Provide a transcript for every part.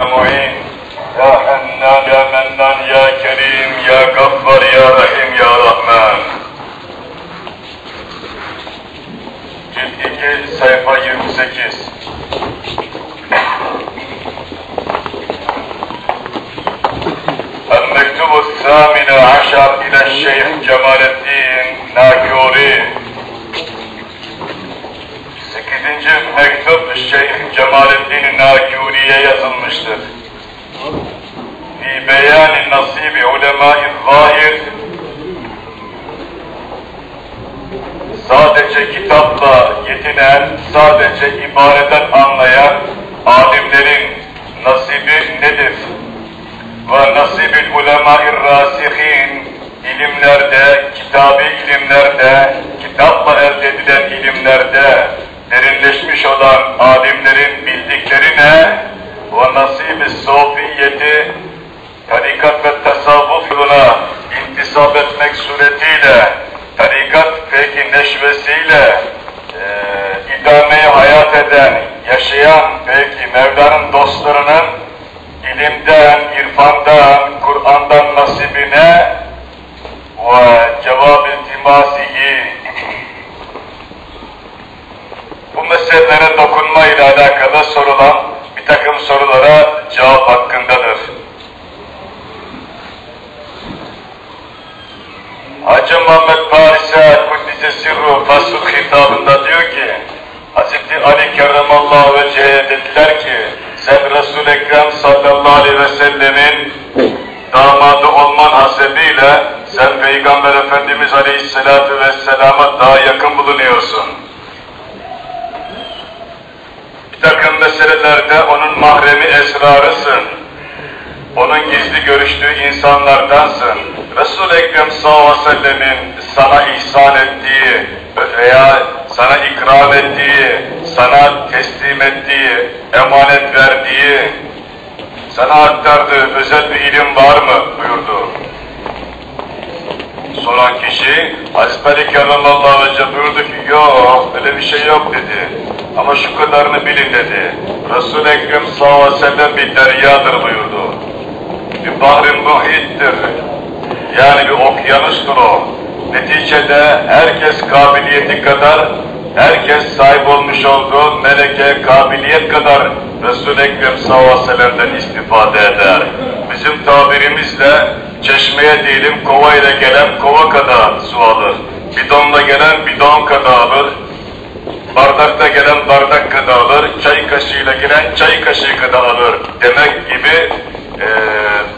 معين يا حنان يا منان يا كريم يا غفار يا رحيم يا رحمن Cilt 2 sayfa 28 المكتوب الثامن عشر إلى الشيخ جمال الدين ناكوري 8. mektup Şeyh Cemalettin Nakuri'ye yazılmıştır. Fi beyani nasibi ulemâ-i zahir sadece kitapla yetinen, sadece ibareden anlayan alimlerin nasibi nedir? Ve nasibil ulemâ-i râsihin ilimlerde, kitabi ilimlerde, kitapla elde edilen ilimlerde derinleşmiş olan alimlerin bildiklerine ve nasib-i sofiyeti tarikat ve tasavvuf yoluna intisap etmek suretiyle tarikat peki neşvesiyle e, idameyi hayat eden, yaşayan peki Mevla'nın dostlarının ilimden, irfandan, Kur'an'dan nasibine ve cevab iltimasiyi bu meselelere dokunma ile alakalı sorulan takım sorulara cevap hakkındadır. Hacı Muhammed Paris'e Kuddise Sirru Fasıl hitabında diyor ki Hz. Ali Kerramallahu Vecehe'ye dediler ki sen Resul-i Ekrem sallallahu aleyhi ve sellemin damadı olman hasebiyle sen Peygamber Efendimiz aleyhissalatu vesselama daha yakın bulunuyorsun. Bir takım meselelerde onun mahremi esrarısın. Onun gizli görüştüğü insanlardansın. Resul-i Ekrem sallallahu sana ihsan ettiği veya sana ikram ettiği, sana teslim ettiği, emanet verdiği, sana aktardığı özel bir ilim var mı buyurdu. Soran kişi Hazreti Ali Kerramallahu Aleyhi buyurdu ki yok öyle bir şey yok dedi. Ama şu kadarını bilin dedi. Resul-i Ekrem sallallahu bir deryadır buyurdu. Bir bahrin muhittir. Yani bir okyanustur o. Neticede herkes kabiliyeti kadar, herkes sahip olmuş olduğu meleke kabiliyet kadar Resul-i Ekrem sallallahu istifade eder. Bizim tabirimizle çeşmeye diyelim kova ile gelen kova kadar su alır. Bidonla gelen bidon kadar alır. Bardakta gelen bardak kadar alır. Çay kaşığıyla gelen çay kaşığı kadar alır. Demek gibi e,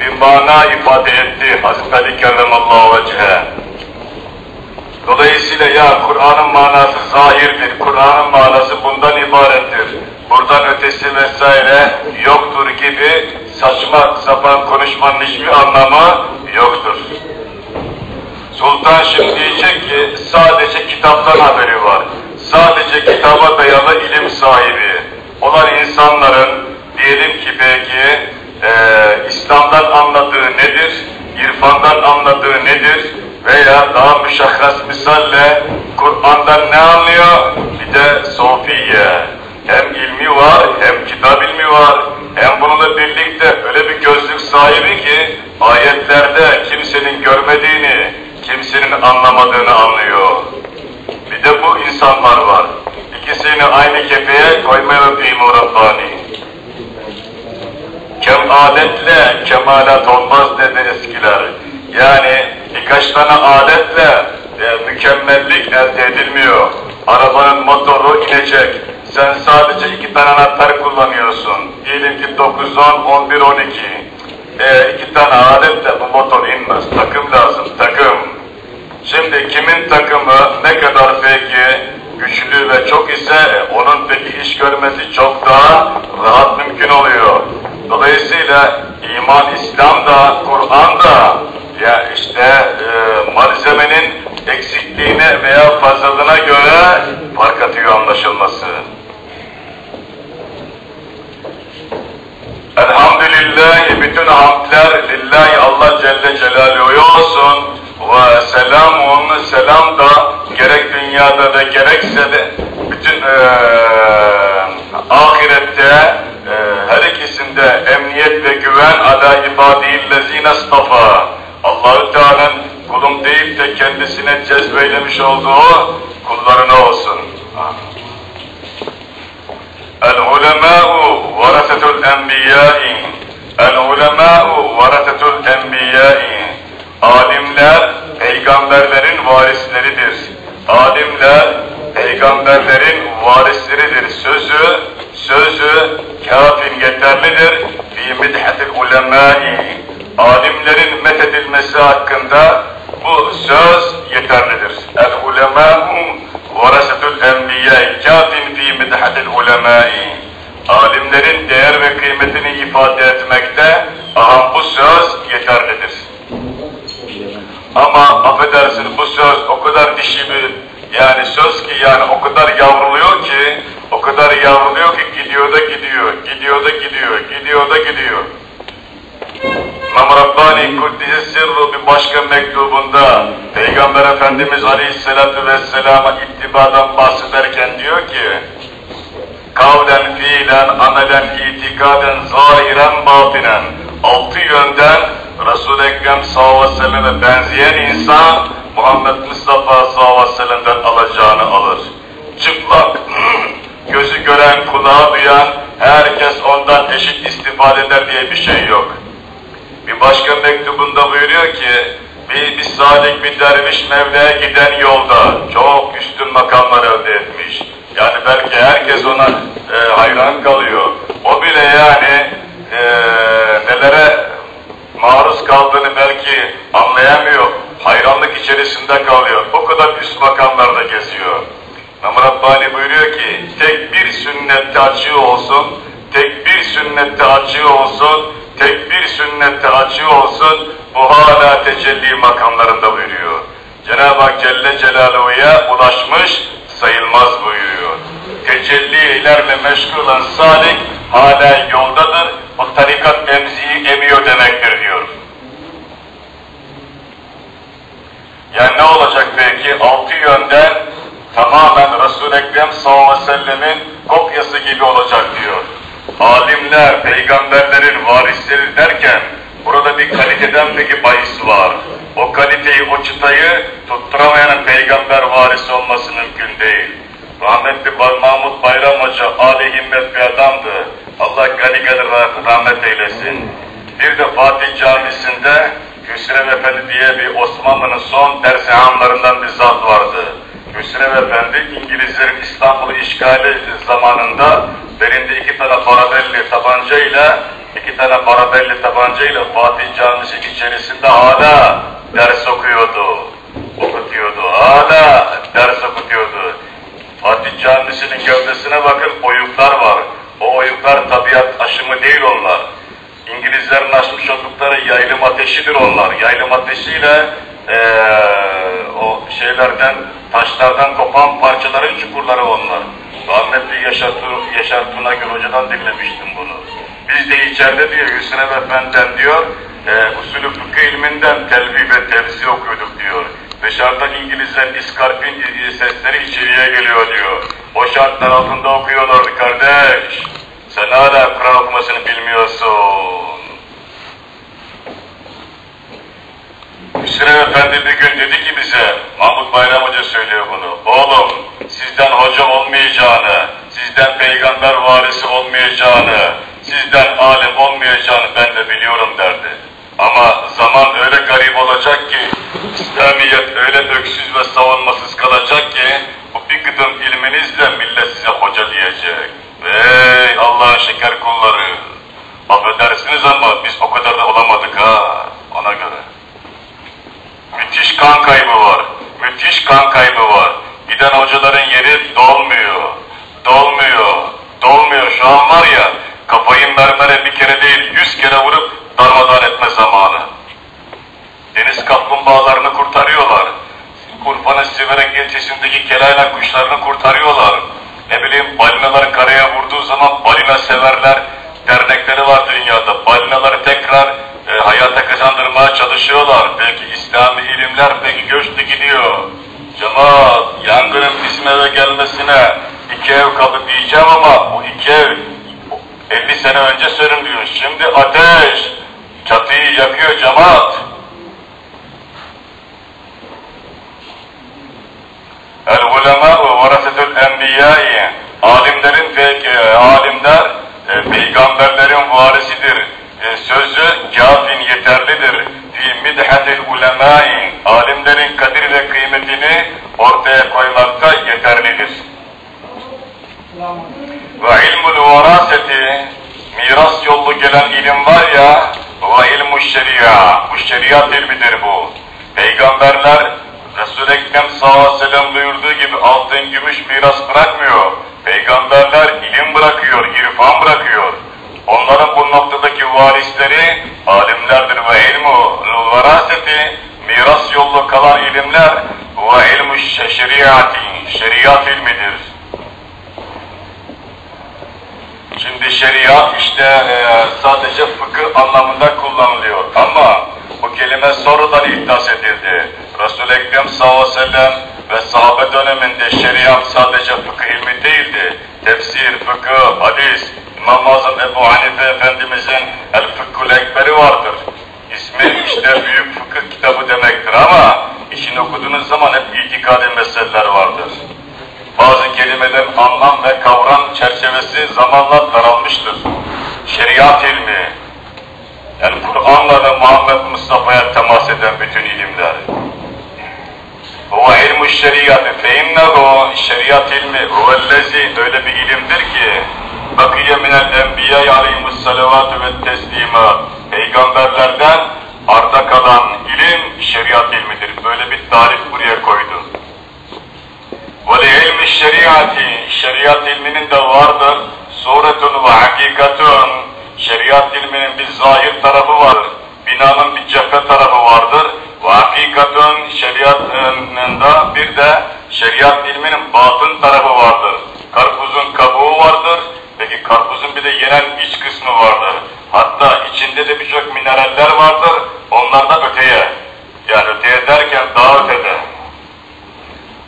bir mana ifade etti Hazreti Ali Kerramallahu Vecehe. Dolayısıyla ya Kur'an'ın manası zahirdir, Kur'an'ın manası bundan ibarettir, buradan ötesi vesaire yoktur gibi saçma sapan konuşmanın hiçbir anlamı yoktur. Sultan şimdi diyecek ki sadece kitaptan haberi var, sadece kitaba dayalı ilim sahibi olan insanların diyelim ki belki e, İslam'dan anladığı nedir, irfandan anladığı nedir, veya daha müşahhas misalle Kur'an'dan ne anlıyor? Bir de sofiye. Hem ilmi var, hem kitap ilmi var, hem bununla birlikte öyle bir gözlük sahibi ki ayetlerde kimsenin görmediğini, kimsenin anlamadığını anlıyor. Bir de bu insanlar var. İkisini aynı kefeye koymayalım İmam Rabbani. Kemadetle kemalat olmaz dedi eskiler. Yani birkaç tane aletle e, mükemmellik elde edilmiyor. Arabanın motoru inecek. Sen sadece iki tane anahtar kullanıyorsun. Diyelim ki 9, 10, 11, 12. E, iki tane aletle bu motor inmez. Takım lazım, takım. Şimdi kimin takımı ne kadar peki güçlü ve çok ise e, onun peki iş görmesi çok daha rahat mümkün oluyor. Dolayısıyla iman, İslam da, Kur'an da ya işte e, malzemenin eksikliğine veya fazlalığına göre fark atıyor anlaşılması. Elhamdülillahi bütün hamdler lillahi Allah Celle Celaluhu olsun ve selamun selam da gerek dünyada ve gerekse de bütün e, ahirette e, her ikisinde emniyet ve güven ala ibadillezine istafa. Allahü Teala'nın kulum deyip de kendisine cezbeylemiş olduğu kullarına olsun. El ulemâ'u varasetul enbiyâ'i El ulemâ'u varasetul enbiyâ'i Alimler peygamberlerin varisleridir. Alimler peygamberlerin varisleridir. Sözü, sözü kafin yeterlidir. Fi midhatil ulemâ'i alimlerin methedilmesi hakkında bu söz yeterlidir. El ulemâ'u varasetul enbiya kafin fi midhatil ulemâ'i alimlerin değer ve kıymetini ifade etmekte aha bu söz yeterlidir. Ama affedersin bu söz o kadar dişi bir yani söz ki yani o kadar yavruluyor ki o kadar yavruluyor ki gidiyor da gidiyor, gidiyor da gidiyor, gidiyor da gidiyor. İmam Rabbani Kuddise Sirru bir başka mektubunda Peygamber Efendimiz Aleyhisselatü Vesselam'a ittibadan bahsederken diyor ki kavlen, fiilen, amelen, itikaden, zahiren, batinen altı yönden Resul-i Ekrem sallallahu benzeyen insan Muhammed Mustafa sallallahu aleyhi alacağını alır. Çıplak, gözü gören, kulağı duyan, herkes ondan eşit istifade eder diye bir şey yok. Bir başka mektubunda buyuruyor ki, bir, bir sadık bir derviş Mevla'ya giden yolda çok üstün makamlar elde etmiş. Yani belki herkes ona e, hayran kalıyor. O bile yani e, nelere maruz kaldığını belki anlayamıyor. Hayranlık içerisinde kalıyor. O kadar üst makamlarda geziyor. İmam Rabbani buyuruyor ki, tek bir sünnette açığı olsun, tek bir sünnette açığı olsun, tek bir sünnette açığı olsun, bu hala tecelli makamlarında buyuruyor. Cenab-ı Hak Celle Celaluhu'ya ulaşmış sayılmaz buyuruyor. Tecellilerle meşgul olan salik hala yoldadır, o tarikat emziği emiyor demektir diyor. Yani ne olacak peki? Altı yönden tamamen Resul-i Ekrem sallallahu aleyhi ve sellemin kopyası gibi olacak diyor. Alimler, peygamberlerin varisleri derken burada bir kaliteden peki bahis var. O kaliteyi, o çıtayı tutturamayan peygamber varisi olması mümkün değil. Rahmetli Mahmut Bayram Hoca âli himmet bir adamdı. Allah gani gani rahmet eylesin. Bir de Fatih Camisi'nde Hüsrev Efendi diye bir Osmanlı'nın son dersihanlarından bir zat vardı. Hüsrev Efendi İngilizlerin İstanbul'u işgali zamanında belinde iki tane barabelli tabancayla iki tane barabelli tabancayla Fatih Camisi içerisinde hala ders okuyordu. Okutuyordu. Hala ders okutuyordu. Fatih Camisi'nin gövdesine bakın oyuklar var. O oyuklar tabiat aşımı değil onlar. İngilizlerin açmış oldukları yaylım ateşidir onlar. Yaylım ateşiyle ee, o şeylerden, taşlardan kopan parçaların çukurları onlar. Rahmetli Yaşar, Yaşar Tunagül Hoca'dan dinlemiştim bunu. Biz de içeride diyor Hüsnü Efendi'den diyor, e, usulü fıkıh ilminden telvi ve tefsir okuyorduk diyor. Dışarıdan İngilizler iskarpin sesleri içeriye geliyor diyor. O şartlar altında okuyorlardı kardeş. Sen hala Kur'an okumasını bilmiyorsun. Hüsrev Efendi bir gün dedi ki bize, Mahmut Bayram Hoca söylüyor bunu, oğlum sizden hoca olmayacağını, sizden peygamber varisi olmayacağını, sizden alim olmayacağını ben de biliyorum derdi. Ama zaman öyle garip olacak ki, İslamiyet öyle öksüz ve savunmasız kalacak ki, bu bir gıdım ilminizle millet size hoca diyecek. Ey Allah'ın şeker kulları! Affedersiniz ama biz o kadar da olamadık ha, ona göre. Müthiş kan kaybı var. Müthiş kan kaybı var. Giden hocaların yeri dolmuyor. Dolmuyor. Dolmuyor. Şu an var ya kafayı mermere bir kere değil yüz kere vurup darmadağın etme zamanı. Deniz kaplumbağalarını kurtarıyorlar. Urfa'nın Siverek ilçesindeki kelaynak kuşlarını kurtarıyorlar. Ne bileyim balinalar karaya vurduğu zaman balina severler dernekleri var dünyada. Balinaları tekrar e, hayata kazandırmaya çalışıyorlar. Belki İslami ilimler peki göçtü gidiyor. Cemaat, yangının bizim eve gelmesine iki ev kaldı diyeceğim ama bu iki ev 50 sene önce sönümlüyor. Şimdi ateş çatıyı yakıyor cemaat. El ulema varasetül enbiyai alimlerin peki alimler e, peygamberlerin varisidir. E, sözü kafin yeterlidir. Fi midhatil ulemai alimlerin kadir ve kıymetini ortaya koymakta yeterlidir. Ve ilmul varaseti miras yolu gelen ilim var ya ve ilmu şeria bu şeriat ilmidir bu. Peygamberler Resul-i Ekrem sallallahu sellem buyurduğu gibi altın gümüş miras bırakmıyor. Peygamberler ilim bırakıyor, irfan bırakıyor. Onların bu noktadaki varisleri alimlerdir ve ilmu varaseti miras yolu kalan ilimler ve ilmu şeriati şeriat ilmidir. Şimdi şeriat işte e, sadece fıkıh anlamında kullanılıyor ama bu kelime sonradan ihdas edildi. Resul-i Ekrem sallallahu aleyhi ve sellem ve sahabe döneminde şeriat sadece fıkıh ilmi değildi. Tefsir, fıkıh, hadis, İmam-ı Azam Ebu Hanife Efendimizin El Fıkhul Ekberi vardır. İsmi işte büyük fıkıh kitabı demektir ama işini okuduğunuz zaman hep itikadi meseleler vardır. Bazı kelimelerin anlam ve kavram çerçevesi zamanla daralmıştır. Şeriat ilmi, yani Kur'an'la ve Muhammed Mustafa'ya temas eden bütün ilimler. Huve ilmu şeriatı fe innehu şeriat ilmi huvellezi öyle bir ilimdir ki bakiye minel enbiya aleyhimus salavatü ve teslima peygamberlerden arda kalan ilim şeriat ilmidir. Böyle bir tarif buraya koydu. Ve ilmi şeriati şeriat ilminin de vardır. Suretun ve hakikatun şeriat ilminin bir zahir tarafı var. Binanın bir cephe tarafı vardır. Ve hakikatun şeriatın da bir de şeriat ilminin batın tarafı vardır. Karpuzun kabuğu vardır. Peki karpuzun bir de yenen iç kısmı vardır. Hatta içinde de birçok mineraller vardır. Onlar da öteye. Yani öteye derken daha ötede.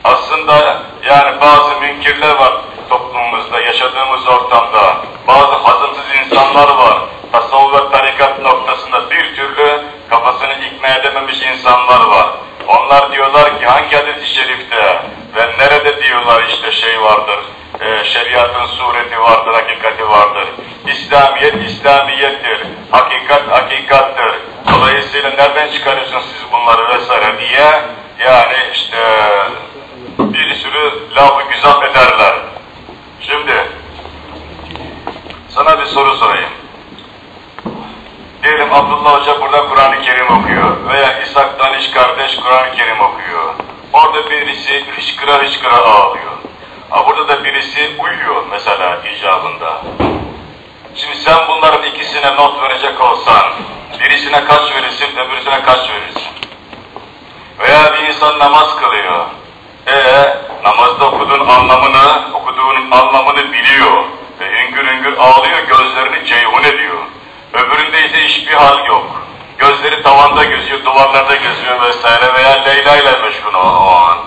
Aslında yani bazı münkirler var toplumumuzda, yaşadığımız ortamda. Bazı hazımsız insanlar var. Tasavvuf ve tarikat noktasında bir türlü kafasını ikna edememiş insanlar var. Onlar diyorlar ki hangi hadis-i şerifte ve nerede diyorlar işte şey vardır, e, şeriatın sureti vardır, hakikati vardır. İslamiyet İslamiyettir, hakikat hakikattır. Dolayısıyla nereden çıkarıyorsunuz siz bunları vesaire diye yani işte bir sürü lafı güzel ederler. Şimdi sana bir soru sorayım. Diyelim Abdullah Hoca burada Kur'an-ı Kerim okuyor veya İshak Daniş kardeş Kur'an-ı Kerim okuyor. Orada birisi hıçkıra hıçkıra ağlıyor. Ha burada da birisi uyuyor mesela icabında. Şimdi sen bunların ikisine not verecek olsan birisine kaç verirsin, öbürsüne kaç verirsin? Veya bir insan namaz kılıyor. Ee, namazda okuduğun anlamını, okuduğun anlamını biliyor. Ve hüngür hüngür ağlıyor, gözlerini ceyhun ediyor. Öbüründe ise hiçbir hal yok. Gözleri tavanda gözüyor, duvarlarda gözüyor vesaire veya Leyla ile meşgul o, o an.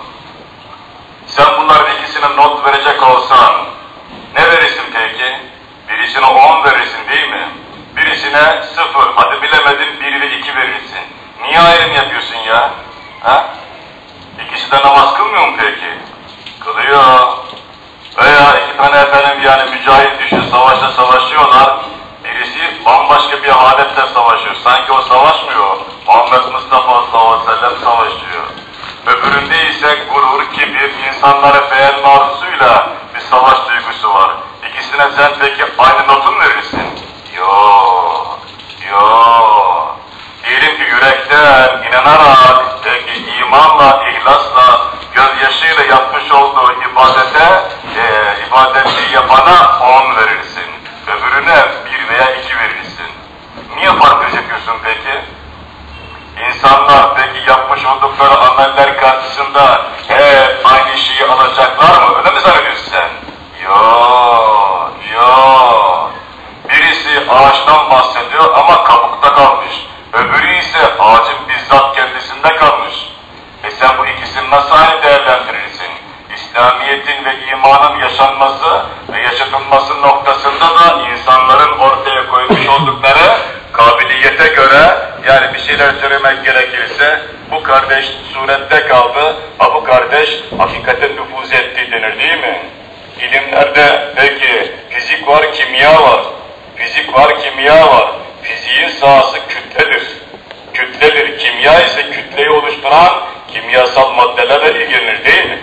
Sen bunların ikisine not verecek olsan ne verirsin peki? Birisine on verirsin değil mi? Birisine sıfır, hadi bilemedin bir ve iki verirsin. Niye ayrım yapıyorsun ya? Ha? İkisi de namaz kılmıyor mu peki? Kılıyor. Veya iki tane efendim yani mücahit düşün savaşta savaşıyorlar. Bambaşka bir haletle savaşıyor. Sanki o savaşmıyor. Muhammed Mustafa sallallahu aleyhi ve sellem. Öbüründe ise gurur, kibir, insanları beğenme arzusuyla bir savaş duygusu var. İkisine sen peki aynı notu mu verirsin? Yok. Yok. Diyelim ki yürekten inanarak, peki imanla, ihlasla, gözyaşıyla yapmış olduğu ibadete, e, ibadeti yapana on verirsin. Öbürüne bir veya iki verirsin. Niye fark yapıyorsun peki? İnsanlar peki yapmış oldukları ameller karşısında hep aynı şeyi alacaklar mı? Öyle mi zannediyorsun sen? Yok, yok. Birisi ağaçtan bahsediyor ama kabukta kalmış. Öbürü ise ağacın bizzat kendisinde kalmış. E sen bu ikisini nasıl aynı değerlendirirsin? İslamiyet'in ve imanın yaşanması ve yaşatılması noktasında da insanların rivayete göre yani bir söylemek gerekirse bu kardeş surette kaldı, ha bu kardeş hakikaten nüfuz etti denir değil mi? İlimlerde peki fizik var, kimya var. Fizik var, kimya var. Fiziğin sahası kütledir. Kütledir. Kimya ise kütleyi oluşturan kimyasal maddelerle ilgilenir değil mi?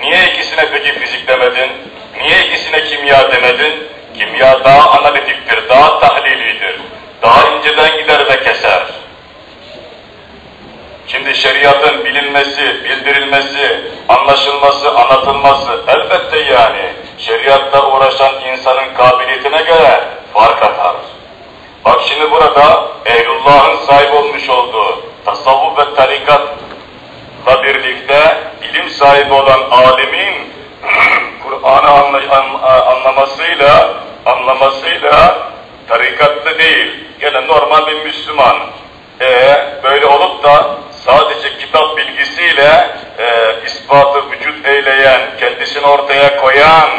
Niye ikisine peki fizik demedin? Niye ikisine kimya demedin? Kimya daha analitiktir, daha tahlilidir. Daha inceden gider ve keser. Şeriatın bilinmesi, bildirilmesi, anlaşılması, anlatılması elbette yani şeriatta uğraşan insanın kabiliyetine göre fark atar. Bak şimdi burada Ehlullah'ın sahip olmuş olduğu tasavvuf ve tarikatla birlikte ilim sahibi olan alimin Kur'an'ı anla, anlamasıyla anlamasıyla tarikatlı değil, gene normal bir Müslüman. E, böyle olup da sadece kitap bilgisiyle e, ispatı vücut eyleyen, kendisini ortaya koyan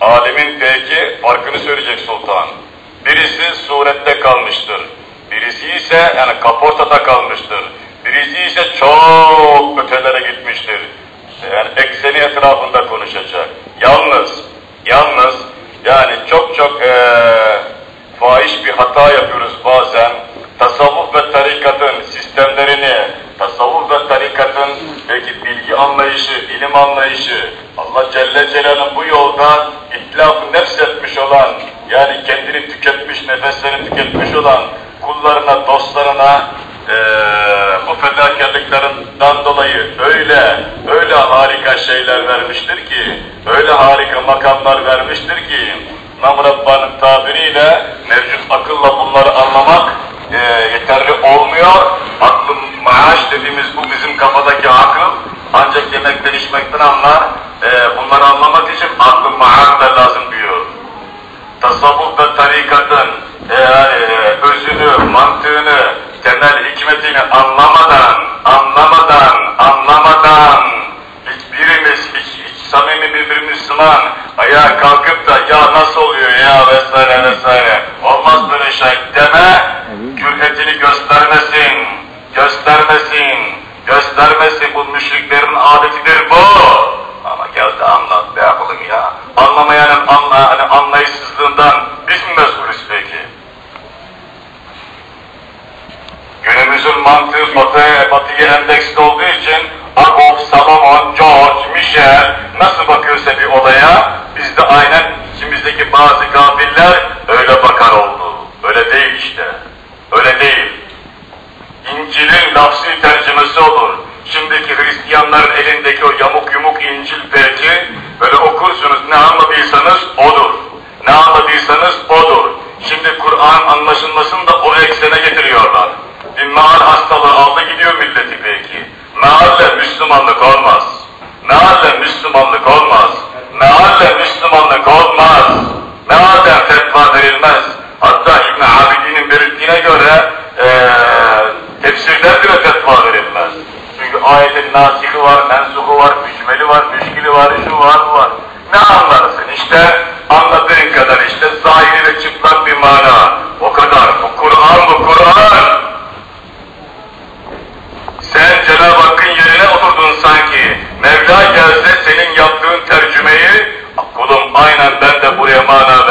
alimin peki farkını söyleyecek sultan. Birisi surette kalmıştır. Birisi ise yani kaportada kalmıştır. Birisi ise çok ötelere gitmiştir. Yani ekseni etrafında konuşacak. Yalnız, yalnız yani çok çok ee, fahiş bir hata yapıyoruz bazen. Tasavvuf ve tarikatın sistemlerini, tasavvuf ve tarikatın belki bilgi anlayışı, ilim anlayışı, Allah Celle Celaluhu bu yolda itlaf nefs etmiş olan, yani kendini tüketmiş, nefeslerini tüketmiş olan kullarına, dostlarına ee, bu fedakarlıklarından dolayı öyle, öyle harika şeyler vermiştir ki, öyle harika makamlar vermiştir ki, Nam Rabba'nın tabiriyle mevcut akılla bunları anlamak e, yeterli olmuyor. Aklım maaş dediğimiz bu bizim kafadaki akıl ancak yemekten içmekten anlar. E, bunları anlamak için akıl maaş da lazım diyor. Tasavvuf ve tarikatın e, e, özünü, mantığını, temel hikmetini anlamadan, anlamadan, anlamadan hiçbirimiz, hiç, hiç samimi bir Müslüman ayağa kalkıp da ya nasıl oluyor ya vesaire vesaire olmaz böyle şey deme, cüretini göstermesin, göstermesin, göstermesin bu müşriklerin adetidir bu. Ama gel de anlat ne yapalım ya. Anlamayanın anla, hani anlayışsızlığından biz mi mesulüz peki? Günümüzün mantığı batıya, batıya endeksli olduğu için Agop, Salomon, George, Michel nasıl bakıyorsa bir olaya biz de aynen içimizdeki bazı gafiller öyle bakar oldu. Öyle değil işte. İncil'in lafsi tercümesi olur. Şimdiki Hristiyanların elindeki o yamuk yumuk İncil belki böyle okursunuz ne anladıysanız odur. Ne anladıysanız odur. Şimdi Kur'an anlaşılmasını da o eksene getiriyorlar. Bir meal hastalığı aldı gidiyor milleti belki. Mealle Müslümanlık olmaz. Mealle Müslümanlık olmaz. Mealle Müslümanlık olmaz. Mealden fetva verilmez. Hatta İbn Abidin'in belirttiğine göre ee, tefsirden bile fetva verilmez. Çünkü ayetin nasihi var, mensuhu var, mücmeli var, müşkili var, şu var, bu var. Ne anlarsın işte? Anladığın kadar işte zahiri ve çıplak bir mana. O kadar. Bu Kur'an, bu Kur'an. Sen Cenab-ı Hakk'ın yerine oturdun sanki. Mevla gelse senin yaptığın tercümeyi kulum aynen ben de buraya mana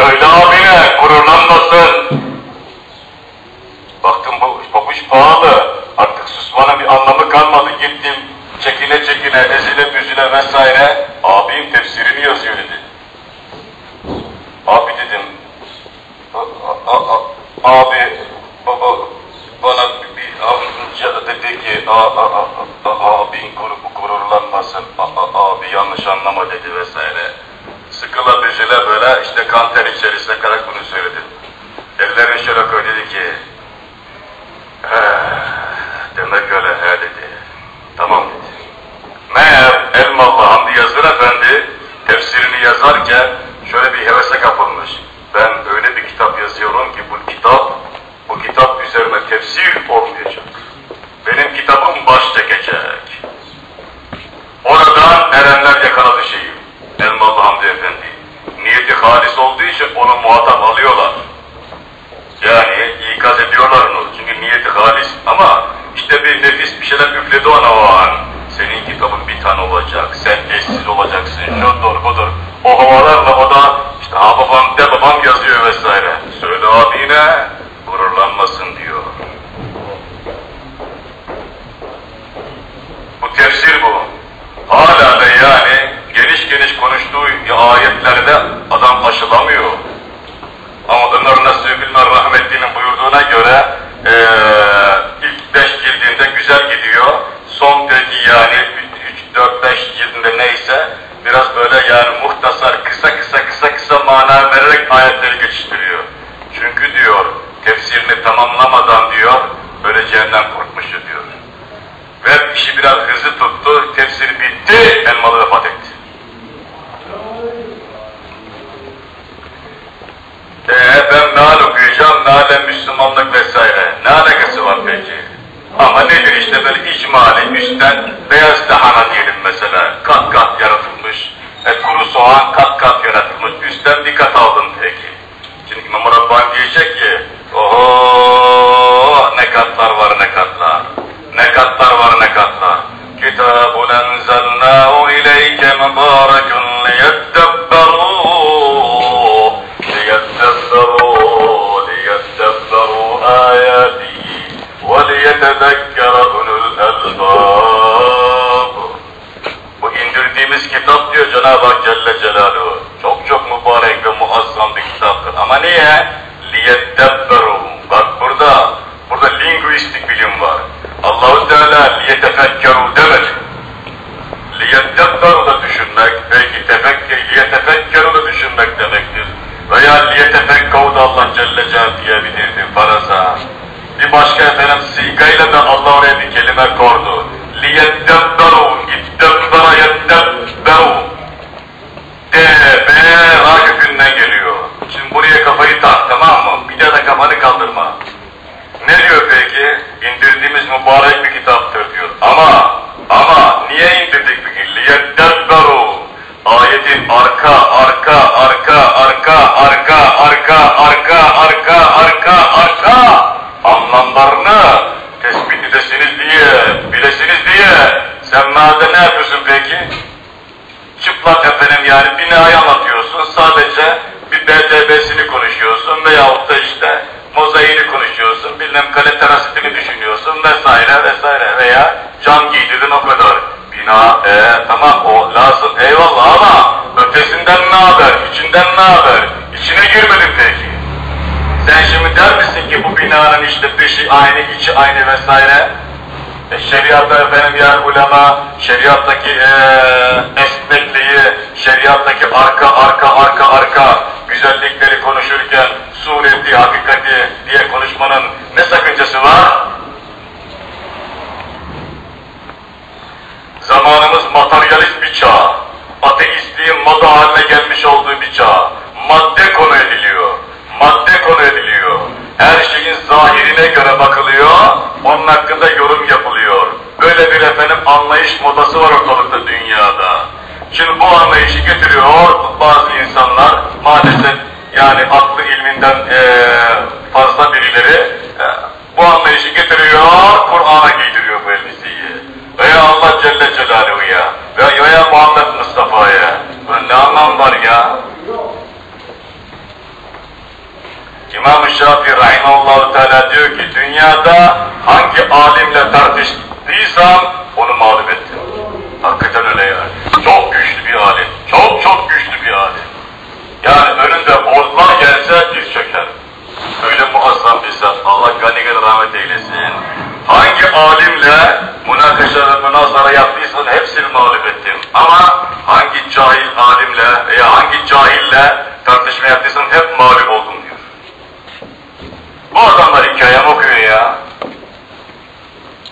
Söyle abine gururlanmasın. Baktım bu pabuç pahalı. Artık susmanın bir anlamı kalmadı. Gittim çekine çekine, ezile büzüle vesaire. Abim tefsirini yazıyor dedi. Abi dedim. A, a, a, abi baba bana bir avcı dedi ki a, a, a, a, abin gururlanmasın. A, a, abi yanlış anlama dedi vesaire işte kanser için, kitapta işte mozaiğini konuşuyorsun, bilmem kale terasitini düşünüyorsun vesaire vesaire veya cam giydirdin o kadar. Bina, e, tamam o lazım eyvallah ama ötesinden ne haber, içinden ne haber, içine girmedin peki. Sen şimdi der misin ki bu binanın işte dışı aynı, içi aynı vesaire? E, şeriatta efendim yani ulema, şeriattaki e, esnekliği, şeriattaki arka, arka, arka, arka, güzellikleri konuşurken sureti, hakikati diye konuşmanın ne sakıncası var? Zamanımız materyalist bir çağ, ateistliğin moda haline gelmiş olduğu bir çağ. Madde konu ediliyor, madde konu ediliyor. Her şeyin zahirine göre bakılıyor, onun hakkında yorum yapılıyor. Böyle bir efendim anlayış modası var ortalıkta dünyada. Şimdi bu anlayışı getiriyor bazı insanlar maalesef yani aklı ilminden e, fazla birileri e, bu anlayışı getiriyor Kur'an'a giydiriyor bu elbiseyi. Veya Allah Celle Celaluhu'ya veya, veya Muhammed Mustafa'ya. Ne anlam var ya? İmam-ı Şafii Rahimallahu Teala diyor ki dünyada hangi alimle tartıştıysam onu mağlup ettim. Hakikaten öyle yani alet. Çok çok güçlü bir alet. Yani önünde orman gelse diz çöker. Öyle muazzam bir zat. Allah gani gani rahmet eylesin. Hangi alimle münakaşa ve münazara yaptıysan hepsini mağlup ettin. Ama hangi cahil alimle veya hangi cahille tartışma yaptıysan hep mağlup oldun diyor. Bu adamlar hikayem okuyor ya.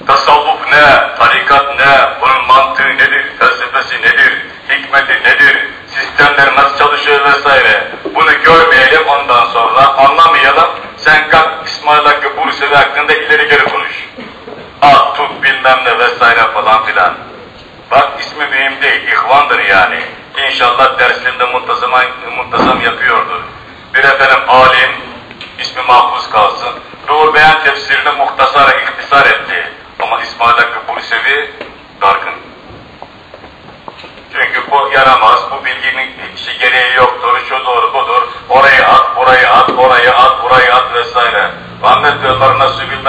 Tasavvuf ne, tarikat ne, bunun mantığı nedir, felsefesi nedir, hikmeti nedir, sistemler nasıl çalışıyor vesaire. Bunu görmeyelim ondan sonra anlamayalım. Sen kalk İsmail Hakkı Bursevi hakkında ileri geri konuş. At, tut bilmem ne vesaire falan filan. Bak ismi mühim değil, ihvandır yani. İnşallah derslerinde muntazam, muntazam yapıyordu. Bir efendim alim, ismi mahfuz kalsın. Ruhul Beyan tefsirini muhtasara iktisar etti. Ama İsmail Hakkı Bursevi dargın çünkü bu yaramaz, bu bilginin işi gereği yoktur, şu doğru budur, orayı at, burayı at, orayı at, burayı at vesaire. Rahmet yollarına sübül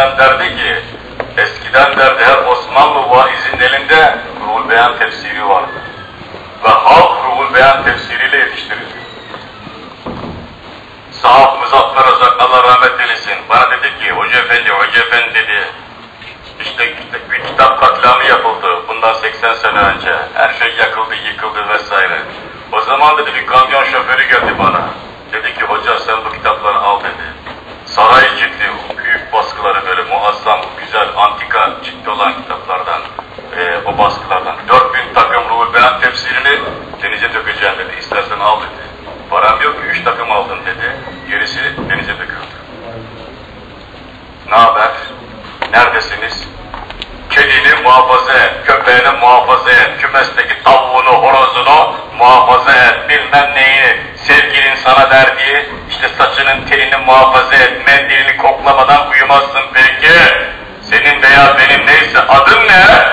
adım ne?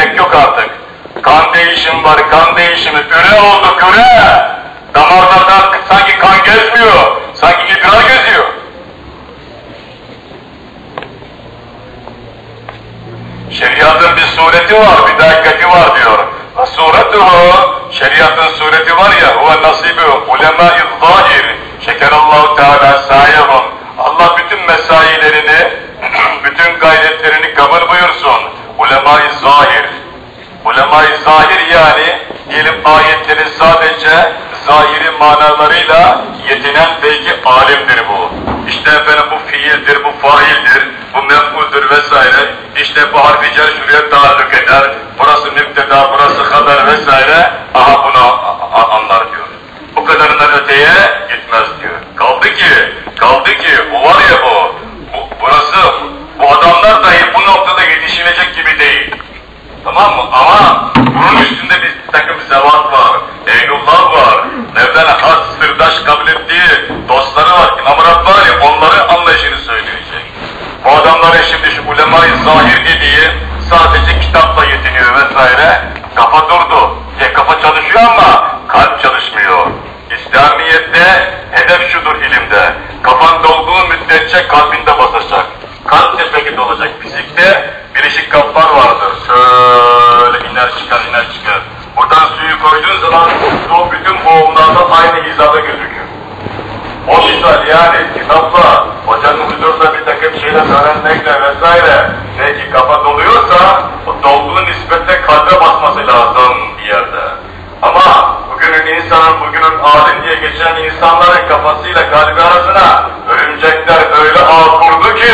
Gerek yok artık. Kan değişimi var, kan değişimi. Üre olduk, üre! Damarlardan sanki kan gezmiyor, sanki idrar geziyor. Şeriatın bir sureti var, bir dakikati var diyor. Suretuhu, şeriatın sureti var ya, huve nasibi ulema-i zahir. Şekerallahu Teala sayehum. Allah bütün mesailerini, bütün gayretlerini kabul buyursun. Ulema-i zahir. Ulema-i zahir yani diyelim ayetlerin sadece zahiri manalarıyla yetinen peki alimdir bu. İşte efendim bu fiildir, bu faildir, bu mef'uldur vesaire. İşte bu harfi cer şuraya taalluk eder. Burası müpteda, burası haber vesaire. Aha bunu anlar diyor. Bu kadarından öteye gitmez diyor. Kaldı ki, kaldı ki bu var ya bu, bu burası, bu adamlar dahi bu noktada yetişilecek. Tamam mı? Ama bunun üstünde bir takım zevat var, eylullah var, Mevlana has sırdaş kabul ettiği dostları var, İmam Rabbani onları anlayışını söyleyecek. Bu adamların şimdi şu ulema-i zahir dediği sadece kitapla yetiniyor vesaire, kafa durdu. Ya kafa çalışıyor ama kalp çalışmıyor. İslamiyet'te hedef şudur ilimde, kafan dolduğu müddetçe kalbinde basacak. Kalp tepeki dolacak. Fizikte birleşik kaplar vardır. Zaman su bütün boğumlarda aynı hizada gözükür. Misal yani kitapla, hocanın huzurunda bir takım şeyler öğrenmekle vesaire belki kafa doluyorsa o dolduğu nispetle kalbe basması lazım bir yerde. Ama bugünün insanın, bugünün alim diye geçen insanların kafasıyla kalbi arasına örümcekler öyle ağ kurdu ki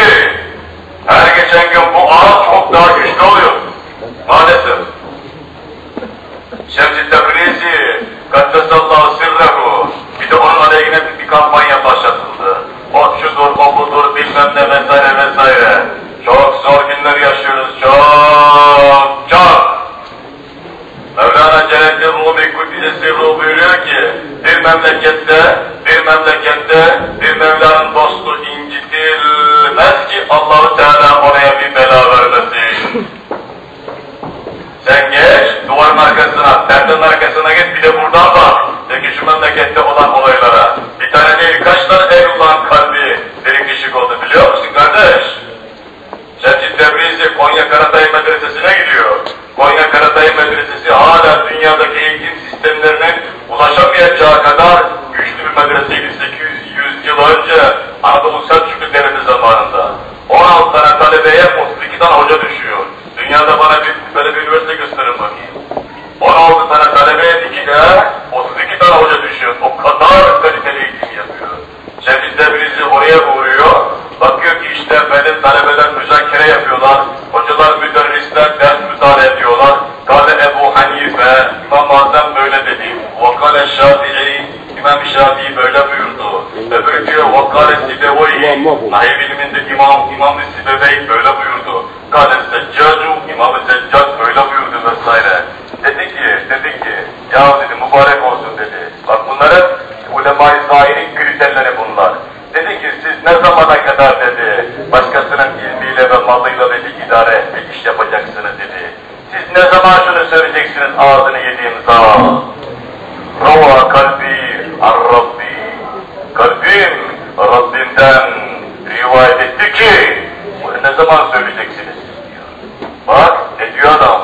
her geçen gün bu ağ çok daha güçlü oluyor. Maalesef. Şems-i Tebrizi, Kaddesallahu sirrehu, bir de onun aleyhine bir, bir kampanya başlatıldı. O şudur, o budur, bilmem ne vesaire vesaire. Çok zor günler yaşıyoruz, çok, çok. Mevlana Celle'de Rumi Kudüs'e Ruh buyuruyor ki, bir memlekette, bir memlekette bir Mevla'nın dostu incitilmez ki Allahu Teala oraya bir bela vermesin. Sen geç, duvarın arkasına, perdenin arkasına git, bir de buradan bak. Peki şu memlekette olan olaylara. Bir tane değil, kaç tane Eylullah'ın kalbi delik deşik oldu biliyor musun kardeş? Şemsi Tebrizi Konya Karatay Medresesi'ne gidiyor. Konya Karatay Medresesi hala dünyadaki eğitim sistemlerinin ulaşamayacağı kadar güçlü bir medreseydi 800 yıl önce Anadolu Selçuklu Devleti zamanında. 16 tane talebeye 32 tane hoca düşüyor. Dünyada bana bir, böyle bir üniversite gösterin bakayım. 16 tane talebeye dikine 32 tane hoca düşüyor. O kadar kaliteli eğitim yapıyor. Şemsi Tebrizi oraya uğruyor. Bakıyor ki işte benim talebeler müzakere yapıyorlar. Hocalar, müderrisler ders müsaade ediyorlar. Kale Ebu Hanife, İmam Azam böyle dedi. Vakale Şafii, İmam Şafii böyle buyurdu. Öbürü diyor Vakale Sibevoyi, Nahiv ilminde İmam, İmam Sibevey böyle buyurdu. Kale Seccacu, İmam Seccac böyle buyurdu vesaire. Dedi ki, dedi ki, ya dedi mübarek olsun dedi. Bak bunların ulema-i zahirin kriterleri bunlar. Dedi ki siz ne zamana kadar dedi başkasının ilmiyle ve malıyla dedi idare etmek iş yapacaksınız dedi. Siz ne zaman şunu söyleyeceksiniz ağzını yediğim zaman. Rava kalbi ar Rabbi. Kalbim Rabbimden rivayet etti ki ne zaman söyleyeceksiniz? Bak ne diyor adam.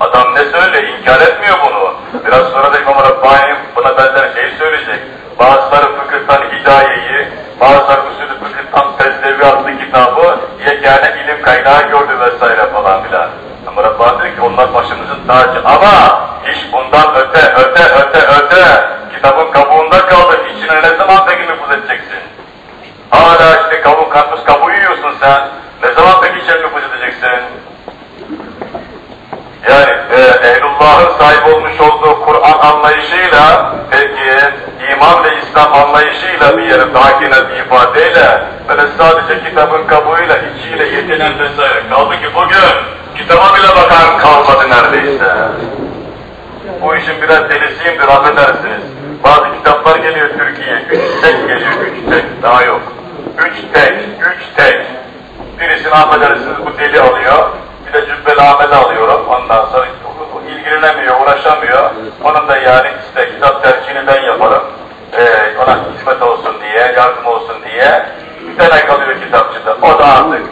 Adam ne söyle inkar etmiyor bunu. Biraz sonra da İmam Rabbani buna benzer şeyi söyleyecek. Bazıları fıkıhtan hidayeyi, bazıları usulü fıkıhtan tezdevi adlı kitabı yegane ilim kaynağı gördü vesaire falan filan. Ama Rabbani diyor ki onlar başımızın tacı ama iş bundan öte, öte, öte. Anlayışıyla peki iman ve İslam anlayışıyla bir yere dakine bir ifadeyle böyle sadece kitabın kabuğuyla içiyle yetinen vesaire kaldı ki bugün kitaba bile bakan kalmadı neredeyse. Bu işin biraz delisiyimdir affedersiniz. Bazı kitaplar geliyor Türkiye'ye, üç tek geliyor, üç tek, daha yok. Üç tek, üç tek. Birisini affedersiniz bu deli alıyor, bir de Cübbeli Ahmet'i alıyorum. Ondan sonra ilgilenemiyor, uğraşamıyor. Onun da yani işte kitap tercihini ben yaparım. Ee, ona hizmet olsun diye, yardım olsun diye. Bir tane kalıyor kitapçıda. O da artık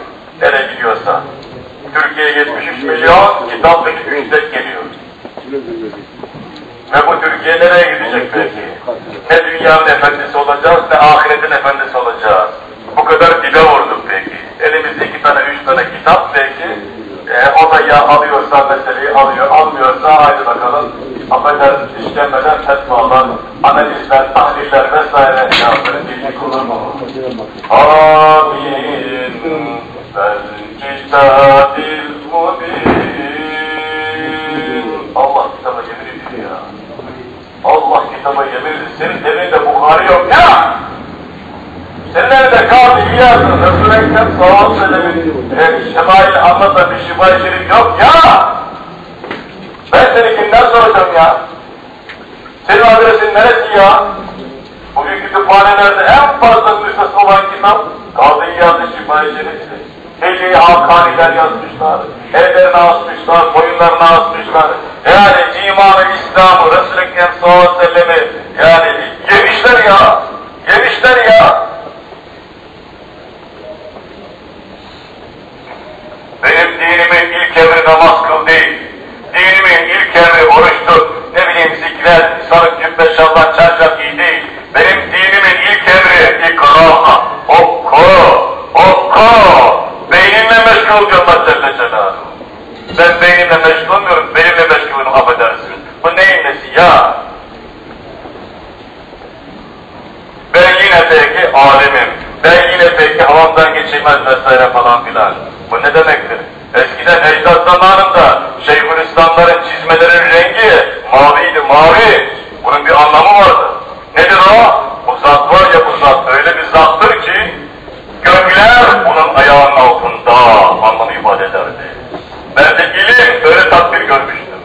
nereye gidiyorsa. Türkiye'ye 73 milyon kitap ve tek geliyor. Ve bu Türkiye nereye gidecek peki? Ne dünyanın efendisi olacağız, ne ahiretin efendisi olacağız. Bu kadar dibe vurduk peki. Elimizde iki tane, üç tane kitap peki. E, o da ya alıyorsa meseleyi alıyor, almıyorsa haydi bakalım. Affedersiniz işkembeden fetvalar, analizler, tahliller vesaire yaptığını bilgi kullanmamalı. Amin. Vel kitabil mubin. Allah kitaba yemin ya. Allah kitaba yemin ediyor. Senin evinde Bukhari yok ya. Evinde Kabe İyaz'ın Resul-i Ekrem sallallahu aleyhi ve şemail anlatan bir şifai şerif yok ya. Ben seni kimden soracağım ya? Senin adresin neresi ya? Bugün kütüphanelerde en fazla nüshası olan kitap Kabe İyaz'ın şifai şerifi. Hediye Hakaniler yazmışlar, ellerine asmışlar, boyunlarına asmışlar. Yani imanı, İslam'ı, Resul-i Ekrem sallallahu yani yemişler ya, yemişler ya. Benim ilk emri namaz kıl değil. Dinimin ilk emri oruç tut. Ne bileyim zikret, sarık cübbe şallah çarşaf giy değil. Benim dinimin ilk emri ikra, oku, oku. Beynimle meşgul diyor Allah Celle Celaluhu. Ben beynimle meşgul olmuyorum, benimle meşgulüm affedersiniz. Bu neyin nesi ya? Ben yine peki alimim. Ben yine peki havamdan geçilmez vesaire falan filan. Bu ne demektir? Eskiden ecdat zamanında Şeyhülislamların çizmelerin rengi maviydi, mavi. Bunun bir anlamı vardı. Nedir o? Bu zat var ya bu zat öyle bir zattır ki gökler bunun ayağının altında anlamı ifade ederdi. Ben de ilim böyle takdir görmüştüm.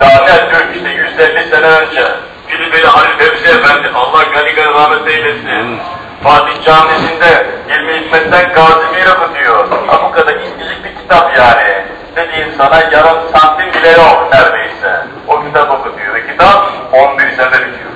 Daha ne Türk işte 150 sene önce Filibeli Halil Fevzi Efendi Allah gani gani rahmet eylesin. Fatih Camisi'nde ilmi hikmetten Gazimir okutuyor. Ha bu kadar incecik bir kitap yani. Dediğin sana yarım santim bile yok neredeyse. O kitap okutuyor ve kitap 11 senede bitiyor.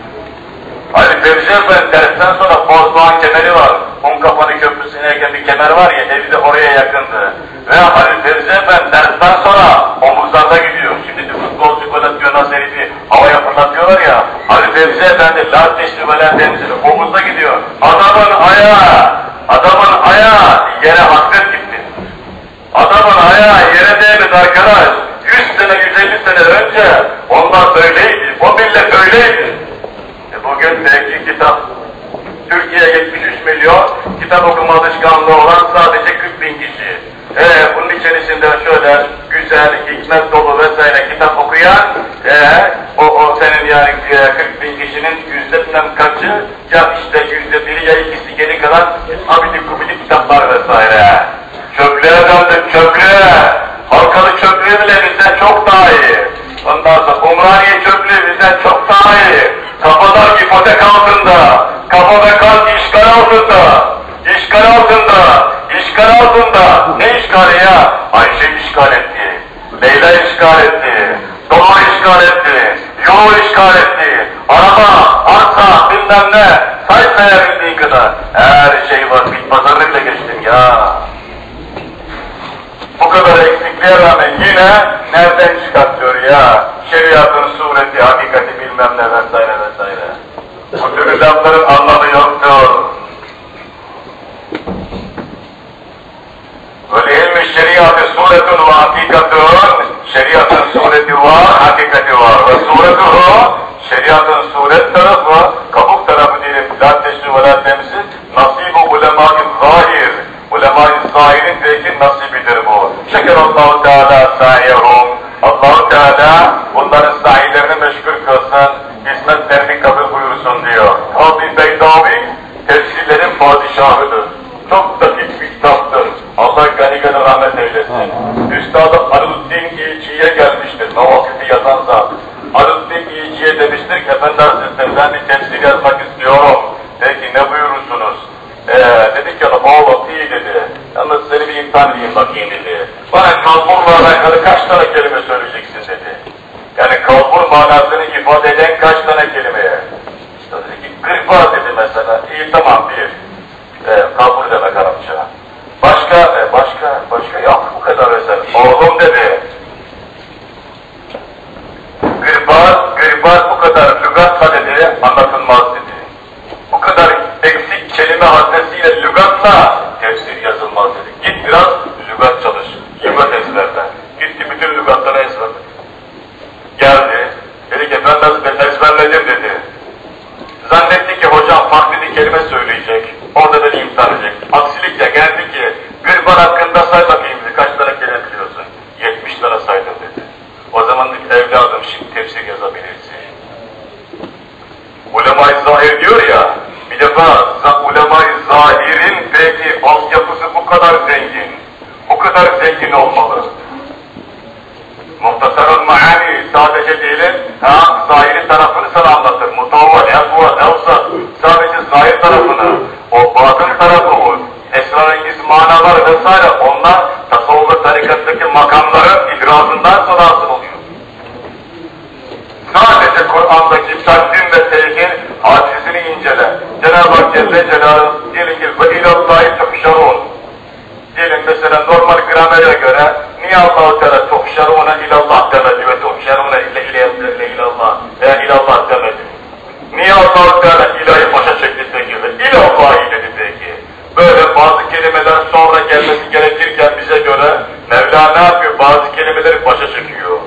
Ali Fevzi Efendi dersten sonra Bozdoğan kemeri var. Un kapanı köprüsüne bir kemer var ya evi de oraya yakındı. Ve Ali Fevzi Efendi dersten sonra omuzlarda gidiyor. Şimdi de futbolcu gol atıyor nasıl herifi havaya fırlatıyorlar ya. Ali Fevzi Efendi la teşribelen temsili omuzda gidiyor. Adamın ayağı, adamın ayağı yere hasret gitti. Adamın ayağı yere değmedi arkadaş. 100 sene, 150 sene önce onlar böyleydi. O millet öyleydi. E bugün belki kitap, Türkiye 73 milyon, kitap okuma alışkanlığı olan sadece 40 bin kişi. E, bunun içerisinde şöyle güzel, hikmet dolu vesaire kitap okuyan, e, o, o senin yani e, 40 bin kişinin yüzde bilmem kaçı, ya işte yüzde biri ya ikisi geri kalan abidik gubidik kitaplar vesaire. Çöplüğe döndük, çöplüğe. Halkalı çöplüğü bile bizden çok daha iyi. Ondan sonra Umraniye çöplüğü bizden çok daha iyi. Kafalar ipotek altında, kafa ve kalp işgal altında, işgal altında, işgal altında. Ne işgali ya? Ayşe işgal etti, Leyla işgal etti, dolar işgal etti, yolu işgal etti, araba, arsa, bilmem ne, say sayabildiğin kadar. Her şey var, bit pazarını bile geçtim ya. Bu kadar eksikliğe rağmen yine nereden çıkartıyor ya? Şeriatın sureti, hakikati bilmem ne vesaire lafların anlamı yoktur. suretun ve hakikatun, şeriatın sureti var, hakikati var. Ve suretuhu, şeriatın suret tarafı, kabuk tarafı diyelim, la teşri ve la temsil, nasibu ulema-i zahir. Ulema-i zahirin peki nasibidir bu. Şekerallahu Teala sa'yehum. Allahu Teala bunların sahilerini meşgul kılsın, hizmetlerini kabul buyursun diyor. Kadı Beydavi, tefsirlerin padişahıdır. Çok dakik bir kitaptır. Allah gani gani rahmet eylesin. Üstadım Aluddin İlçi'ye gelmiştir. Mavakifi yazan zat. Aluddin İlçi'ye demiştir ki Efendi Hazretleri ben bir tefsir yazmak istiyorum. Peki ne buyurursunuz? Ee, dedi ki oğlum iyi dedi. Yalnız seni bir imtihan edeyim bakayım dedi. Bana kalburla alakalı kaç tane kelime söyleyeceksin dedi. Yani kalbur manasını ifade eden kaç tane kelimeye? İşte dedi mesela. İyi tamam bir. Ee, kalbur demek Arapça. Başka, e, başka, başka yok bu kadar özel. Oğlum dedi. Gırbaz, gırbaz bu kadar lügatla dedi, anlatılmaz dedi. Bu kadar eksik kelime haznesiyle lügatla tefsir yazılmaz dedi. Git biraz lügat çalış, lügat ezberle. Gitti bütün lügatları ezberle. Geldi, dedi ki ben ezberledim dedi. Zannetti ki hocam farklı bir kelime söyleyecek. Orada beni imtihan edecek. Aksilikle geldi ki gırban hakkında say bakayım dedi. Kaç tane kelime biliyorsun? 70 tane saydım dedi. O zaman dedi ki, evladım şimdi tefsir yazabilirsin. Ulema-i zahir diyor ya, bir defa za- ulema-i zahirin peki altyapısı bu kadar zengin. Bu kadar zengin olmalı. Muhtasarın maani sadece değil, ha, zahiri tarafını sana anlatır. Mutavva, evva, evsat, sadece zahir tarafını, o batın tarafı, o esrarengiz manalar vesaire, onlar tasavvuf ve tarikattaki makamların idrazından sonra hasıl oluyor. Sadece Kur'an'daki takdim ve tehir hadisini incele. Cenab-ı Hak Celle Celaluhu diyelim ki ve ilallahi tuhşarun. Diyelim mesela normal gramere göre niye Allah-u Teala tuhşaruna ilallah demedi ve tuhşaruna ile ile ile ilallah veya ilallah demedi? Niye Allah-u Teala ilahi başa çekti peki ve ilallahi dedi peki? Böyle bazı kelimeler sonra gelmesi gerekirken bize göre Mevla ne yapıyor? Bazı kelimeleri başa çekiyor.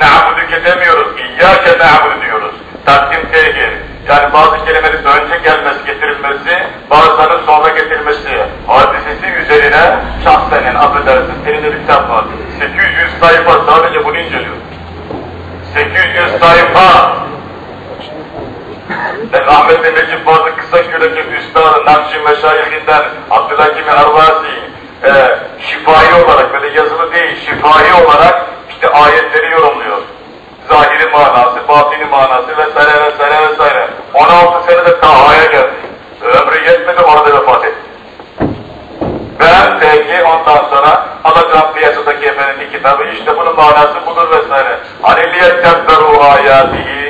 Na'buduke demiyoruz, İyyâke na'budu diyoruz. Takdim tehir. Yani bazı kelimelerin önce gelmesi, getirilmesi, bazılarının sonra getirilmesi. Hadisesi üzerine şahsenin, affedersin, senin de bir kitap var. 800 sayfa sadece bunu inceliyor. 800 sayfa. Rahmetli Necip Fazıl Kısakürek Üstad'ın Nakşi Meşayihinden Abdülhakim Kimi Arvasi e, şifai olarak böyle yazılı değil şifai olarak işte ayetleri yorumluyor. Zahiri manası, batini manası vesaire vesaire vesaire. 16 senede Taha'ya geldi. Ömrü yetmedi orada vefat etti. Ben peki ondan sonra alacağım piyasadaki efendim kitabı işte bunun manası budur vesaire. Haliliyet tebberu ayatihi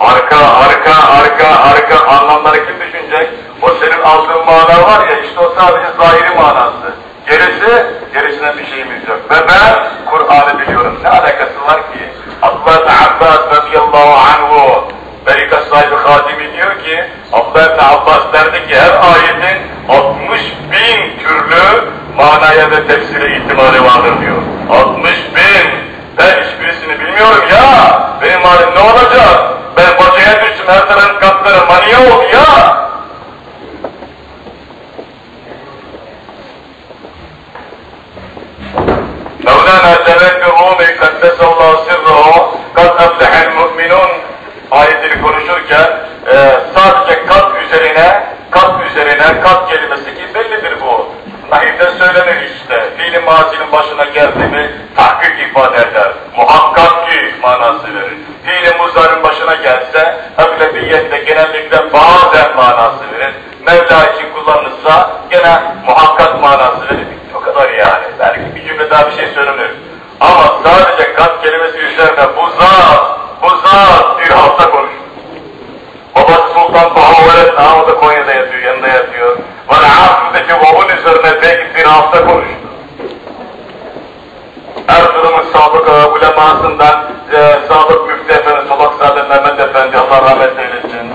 Arka, arka, arka, arka anlamları kim düşünecek? O senin aldığın mana var ya işte o sadece zahiri manası. Gerisi, gerisine bir şeyimiz yok. Ve ben Kur'an'ı biliyorum. Ne alakası var ki? Allah Abbas radıyallahu anhu Berika sahibi Hadimi diyor ki Abdullah Abbas derdi ki her ayetin 60 bin türlü manaya ve tefsire ihtimali vardır diyor. 60 bin. Ben hiçbirisini bilmiyorum ya. Benim halim ne olacak? Ben bacaya düştüm her tarafın katları manya oldu ya. Mevlana Celal Rumi Kaddesallahu sirruhu kad aflehel mu'minun ayetini konuşurken e, sadece kat üzerine kat üzerine kat kelimesi ki bellidir Nahivde söylenir işte. Fiili mazinin başına geldi mi tahkik ifade eder. Muhakkak ki manası verir. Fiili muzarın başına gelse eglebiyette genellikle bazen manası verir. Mevla için kullanılırsa gene muhakkak manası verir. O kadar yani. Belki bir cümle daha bir şey söylenir. Ama sadece kat kelimesi üzerine bu zat, bir hafta konuşur. Babası Sultan Bahavuret, ha o da Konya'da hafta konuştu. Erzurum'un sabık e, ulemasından e, sabık müftü efendi Solakzade Mehmet Efendi Allah rahmet eylesin.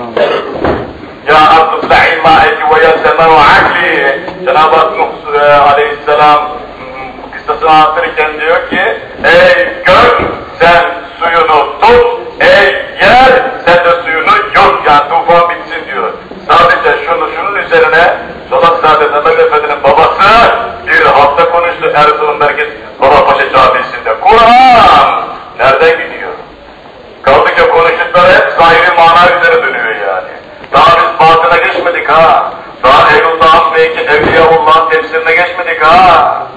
Ya Abdü Sa'il Ma'eti ve ya Semâ ve Akli Cenab-ı Hak Nuh e, Aleyhisselam m, kıssasını suyunu atırken diyor ki, ey gök sen suyunu tut, ey yer sen de suyunu yok yani tufan bitsin diyor. Sadece şunu şunun üzerine Solak Saadet Mehmet Efendi'nin babası bir hafta konuştu Erzurum Merkez Babapaşa Camisi'nde. Kur'an nereden gidiyor? Kaldı ki konuştukları hep zahiri mana üzere dönüyor yani. Daha biz batına geçmedik ha. Daha Eylullah'ın belki Evliyaullah'ın tefsirine geçmedik ha.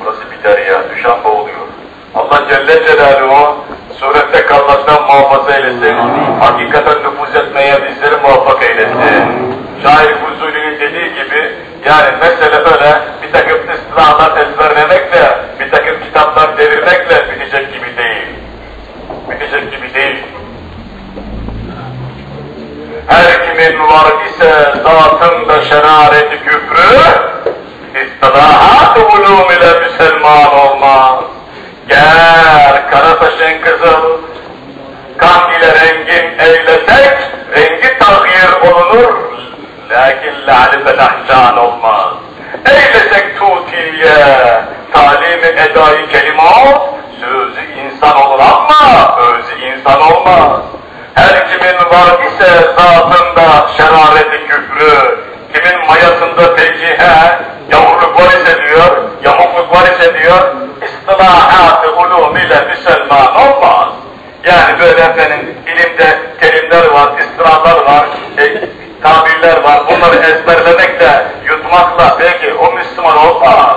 Burası bir derya, düşen boğuluyor. Allah Celle Celaluhu surette kalmaktan muhafaza eylesin. Hakikaten nüfuz etmeye bizleri muvaffak eylesin. Şair Fuzuli'nin dediği gibi yani mesele böyle bir takım ıslahlar ezberlemekle, bir takım kitaplar devirmekle bitecek gibi değil. Bitecek gibi değil. Her kimin var ise zatında şerareti küfrü, istilahat ulum ile Müslüman olmaz. Gel Karataş'ın kızıl, kan ile rengin olunur, lakin lali bedahcan olmaz. Eylesek tutiye, talimi edayı kelimat, sözü insan olur ama özü insan olmaz. Her kimin var ise zatında şerareti küfrü, kimin mayasında fecihe, yavruluk var ise diyor, yamukluk var ise diyor, istilahat-ı ulum ile Müslüman olmaz. Yani böyle efendim ilimde terimler var, istilahlar var, e, tabirler var. Bunları ezberlemekle, yutmakla belki o Müslüman olmaz.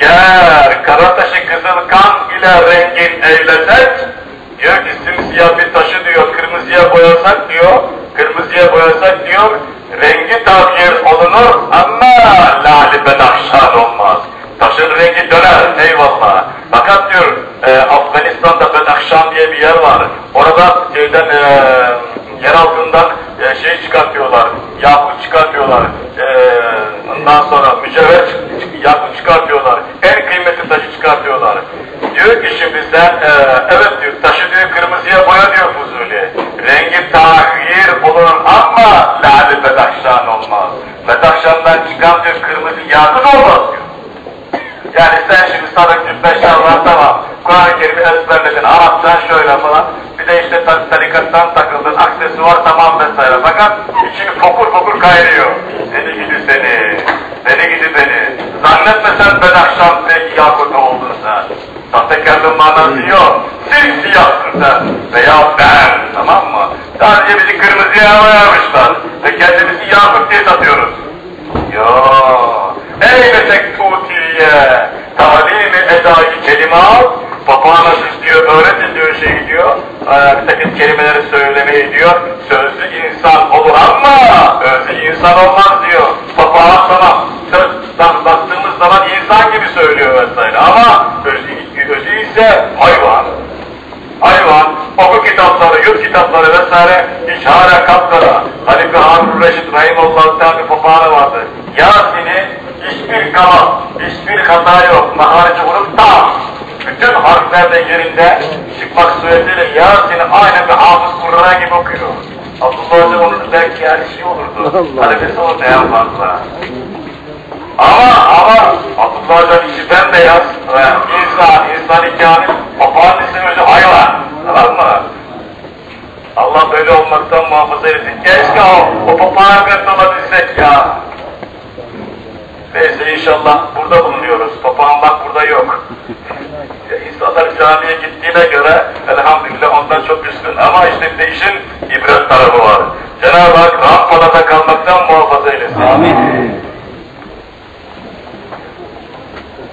Gel Karataş'ı kızıl kan ile rengin eylesek, diyor ki simsiyah bir taşı diyor, kırmızıya boyasak diyor, kırmızıya boyasak diyor, rengi tahir olunur ama lali bedahşan olmaz. Taşın rengi döner, eyvallah. Fakat diyor, e, Afganistan'da Bedakşan diye bir yer var. Orada şeyden, e, yer altından e, şey çıkartıyorlar, yakut çıkartıyorlar. E, ondan sonra mücevher yakut çıkartıyorlar. En kıymetli taşı çıkartıyorlar. Diyor ki şimdi sen, e, evet diyor, taşı diyor kırmızıya boya diyor Fuzuli. Rengi tahir olur ama lali bedakşan olmaz. Bedakşandan çıkan diyor kırmızı yakut olmaz diyor. Yani sen şimdi sana cübbe şalvar tamam. Kur'an-ı Kerim'i ezberledin, Arapçan şöyle falan. Bir de işte tar- tarikattan takıldın, aksesuar tamam vesaire. Fakat içini fokur fokur kayrıyor. Seni gidi seni, seni gidi beni. Zannetme sen Bedakşan peki Yakut oldun sen. Sahtekarlığın manası yok. Simsiyahsın sen veya ben, tamam mı? Sadece bizi kırmızıya boyamışlar ve kendimizi Yakut diye satıyoruz. Ya eylesek tutiye talimi edayı kelimat papağana diyor öğretin diyor şey diyor e, bir takım kelimeleri söylemeyi diyor sözlü insan olur ama özlü insan olmaz diyor papağan sana söz bak- baktığımız zaman insan gibi söylüyor vesaire ama özü, özü ise hayvan hayvan, oku kitapları, yurt kitapları vesaire işare kapkara. Halife Harun Reşit Rahimullah'ın bir papağanı vardı. Yasin'i hiçbir kala, hiçbir hata yok. Maharici vurup tam. Bütün harfler de yerinde çıkmak suretiyle Yasin'i aynı bir hafız Kur'an gibi okuyor. Abdullah Hoca onun belki yani şey olurdu. Halifesi olurdu en fazla. Ama ama Abdullah Hoca'nın içi bembeyaz, e, insan, insan kamil, papağan özü hayvan. Tamam mı? Allah böyle olmaktan muhafaza etsin. Keşke o, o papağan kırtalabilsek ya. Neyse inşallah burada bulunuyoruz. Papağan bak burada yok. İnsanlar camiye gittiğine göre elhamdülillah ondan çok üstün. Ama işte bir de işin ibret tarafı var. Cenab-ı Hak rampada da kalmaktan muhafaza eylesin. Amin.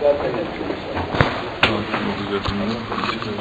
Thank you.